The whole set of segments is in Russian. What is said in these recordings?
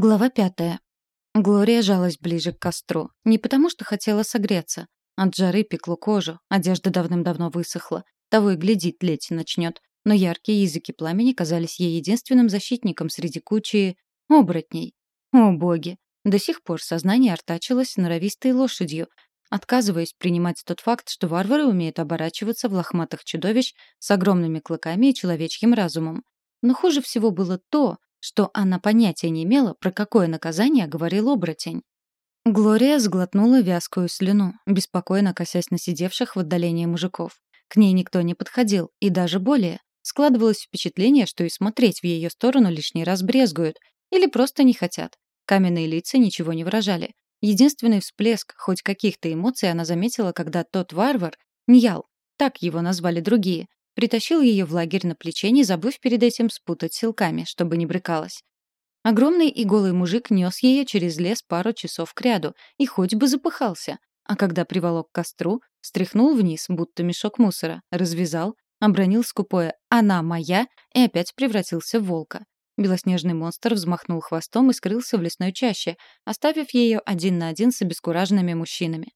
Глава пятая. Глория жалась ближе к костру. Не потому, что хотела согреться. От жары пекло кожу, одежда давным-давно высохла. Того и глядит, леть начнет. Но яркие языки пламени казались ей единственным защитником среди кучи... оборотней. О, боги! До сих пор сознание артачилось норовистой лошадью, отказываясь принимать тот факт, что варвары умеют оборачиваться в лохматых чудовищ с огромными клыками и человечьим разумом. Но хуже всего было то, что она понятия не имела, про какое наказание говорил оборотень. Глория сглотнула вязкую слюну, беспокойно косясь на сидевших в отдалении мужиков. К ней никто не подходил, и даже более. Складывалось впечатление, что и смотреть в ее сторону лишний раз брезгуют, или просто не хотят. Каменные лица ничего не выражали. Единственный всплеск хоть каких-то эмоций она заметила, когда тот варвар, Ньял, так его назвали другие, Притащил ее в лагерь на плече, не забыв перед этим спутать силками, чтобы не брыкалась. Огромный и голый мужик нес ее через лес пару часов кряду, и хоть бы запыхался. А когда приволок к костру, стряхнул вниз, будто мешок мусора, развязал, обронил скупое «она моя» и опять превратился в волка. Белоснежный монстр взмахнул хвостом и скрылся в лесной чаще, оставив ее один на один с обескураженными мужчинами.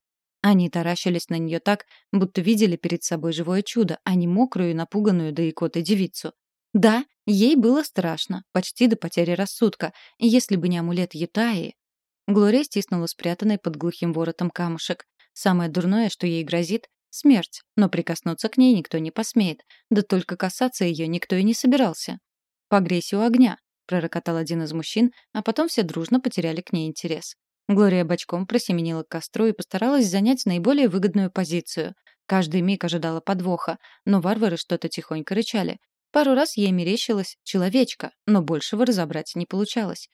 Они таращились на нее так, будто видели перед собой живое чудо, а не мокрую и напуганную до икоты девицу. Да, ей было страшно, почти до потери рассудка, если бы не амулет Ютаи... Глория стиснула спрятанный под глухим воротом камушек. Самое дурное, что ей грозит — смерть, но прикоснуться к ней никто не посмеет, да только касаться ее никто и не собирался. «Погрейся у огня», — пророкотал один из мужчин, а потом все дружно потеряли к ней интерес. Глория бочком просеменила к костру и постаралась занять наиболее выгодную позицию. Каждый миг ожидала подвоха, но варвары что-то тихонько рычали. Пару раз ей мерещилась человечка, но большего разобрать не получалось.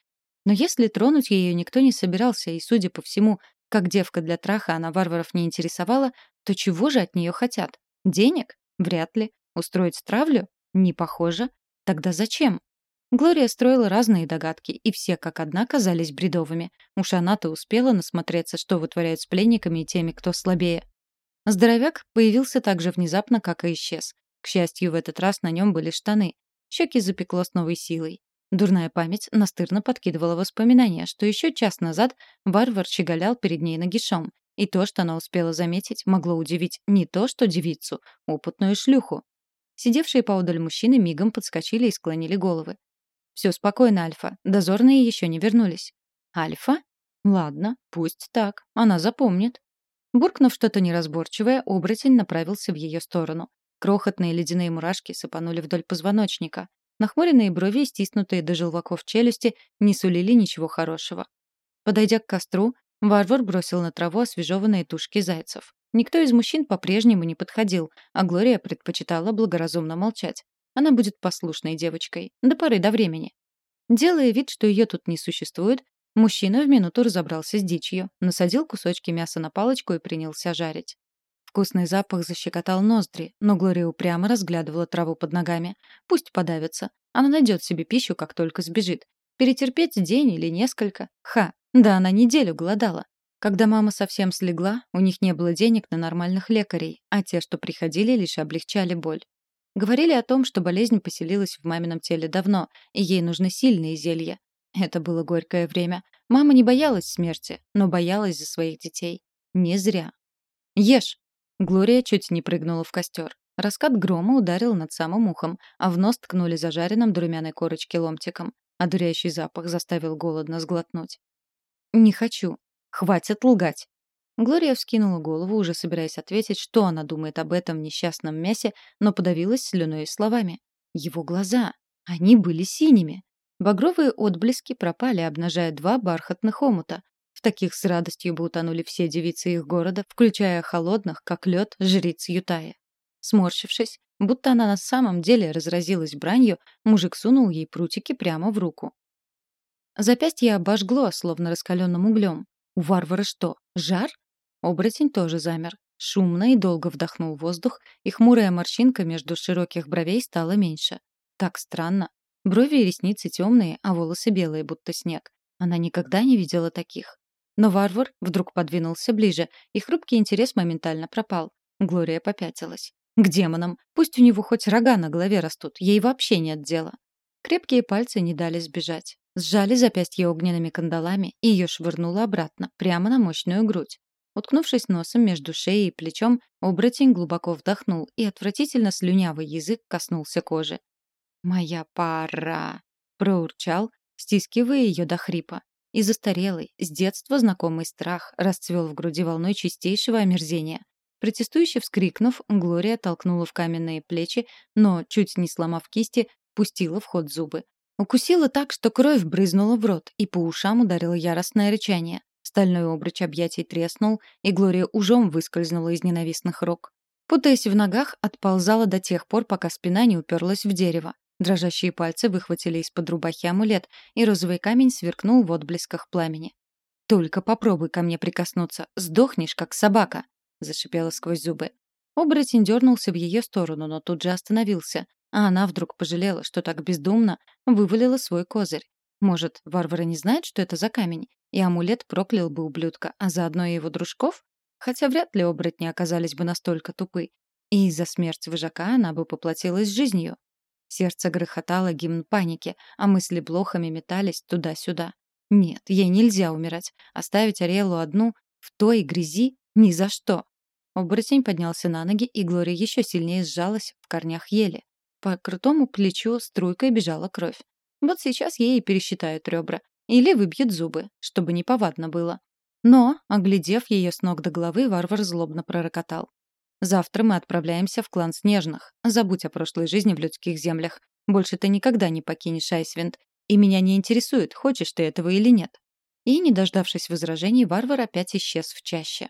Но если тронуть ее никто не собирался, и, судя по всему, как девка для траха она варваров не интересовала, то чего же от нее хотят? Денег? Вряд ли. Устроить травлю? Не похоже. Тогда зачем? Глория строила разные догадки, и все как одна казались бредовыми. Уж она-то успела насмотреться, что вытворяют с пленниками и теми, кто слабее. Здоровяк появился так же внезапно, как и исчез. К счастью, в этот раз на нем были штаны. Щеки запекло с новой силой. Дурная память настырно подкидывала воспоминания, что еще час назад варвар щеголял перед ней нагишом, и то, что она успела заметить, могло удивить не то, что девицу, опытную шлюху. Сидевшие поодаль мужчины мигом подскочили и склонили головы. Все спокойно, Альфа. Дозорные еще не вернулись. Альфа? Ладно, пусть так. Она запомнит. Буркнув что-то неразборчивое, оборотень направился в ее сторону. Крохотные ледяные мурашки сыпанули вдоль позвоночника. Нахмуренные брови стиснутые до желваков челюсти не сулили ничего хорошего. Подойдя к костру, варвар бросил на траву освежеванные тушки зайцев. Никто из мужчин по-прежнему не подходил, а Глория предпочитала благоразумно молчать. Она будет послушной девочкой. До поры до времени. Делая вид, что ее тут не существует, мужчина в минуту разобрался с дичью, насадил кусочки мяса на палочку и принялся жарить. Вкусный запах защекотал ноздри, но Глория упрямо разглядывала траву под ногами. Пусть подавится. Она найдет себе пищу, как только сбежит. Перетерпеть день или несколько. Ха, да она неделю голодала. Когда мама совсем слегла, у них не было денег на нормальных лекарей, а те, что приходили, лишь облегчали боль. Говорили о том, что болезнь поселилась в мамином теле давно, и ей нужны сильные зелья. Это было горькое время. Мама не боялась смерти, но боялась за своих детей. Не зря. «Ешь!» Глория чуть не прыгнула в костер. Раскат грома ударил над самым ухом, а в нос ткнули зажаренным до румяной корочки ломтиком. Одуряющий запах заставил голодно сглотнуть. «Не хочу. Хватит лгать!» Глория вскинула голову, уже собираясь ответить, что она думает об этом несчастном мясе, но подавилась слюной и словами. Его глаза. Они были синими. Багровые отблески пропали, обнажая два бархатных омута. В таких с радостью бы утонули все девицы их города, включая холодных, как лед, жриц Ютая. Сморщившись, будто она на самом деле разразилась бранью, мужик сунул ей прутики прямо в руку. Запястье обожгло, словно раскаленным углем. У варвара что, жар? Оборотень тоже замер. Шумно и долго вдохнул воздух, и хмурая морщинка между широких бровей стала меньше. Так странно. Брови и ресницы темные, а волосы белые, будто снег. Она никогда не видела таких. Но варвар вдруг подвинулся ближе, и хрупкий интерес моментально пропал. Глория попятилась. К демонам. Пусть у него хоть рога на голове растут, ей вообще нет дела. Крепкие пальцы не дали сбежать. Сжали запястье огненными кандалами, и ее швырнуло обратно, прямо на мощную грудь. Уткнувшись носом между шеей и плечом, оборотень глубоко вдохнул, и отвратительно слюнявый язык коснулся кожи. «Моя пара!» — проурчал, стискивая ее до хрипа. И застарелый, с детства знакомый страх расцвел в груди волной чистейшего омерзения. Протестующе вскрикнув, Глория толкнула в каменные плечи, но, чуть не сломав кисти, пустила в ход зубы. Укусила так, что кровь брызнула в рот, и по ушам ударило яростное рычание. Стальной обруч объятий треснул, и Глория ужом выскользнула из ненавистных рук. Путаясь в ногах, отползала до тех пор, пока спина не уперлась в дерево. Дрожащие пальцы выхватили из-под рубахи амулет, и розовый камень сверкнул в отблесках пламени. «Только попробуй ко мне прикоснуться, сдохнешь, как собака!» — зашипела сквозь зубы. Оборотень дернулся в ее сторону, но тут же остановился, а она вдруг пожалела, что так бездумно вывалила свой козырь. Может, варвары не знают, что это за камень, и амулет проклял бы ублюдка, а заодно и его дружков? Хотя вряд ли оборотни оказались бы настолько тупы. И из-за смерти вожака она бы поплатилась жизнью. Сердце грохотало гимн паники, а мысли блохами метались туда-сюда. Нет, ей нельзя умирать. Оставить Ариэлу одну в той грязи ни за что. Оборотень поднялся на ноги, и Глория еще сильнее сжалась в корнях ели. По крутому плечу струйкой бежала кровь. Вот сейчас ей и пересчитают ребра. Или выбьют зубы, чтобы не повадно было. Но, оглядев ее с ног до головы, варвар злобно пророкотал. «Завтра мы отправляемся в клан Снежных. Забудь о прошлой жизни в людских землях. Больше ты никогда не покинешь Айсвинд. И меня не интересует, хочешь ты этого или нет». И, не дождавшись возражений, варвар опять исчез в чаще.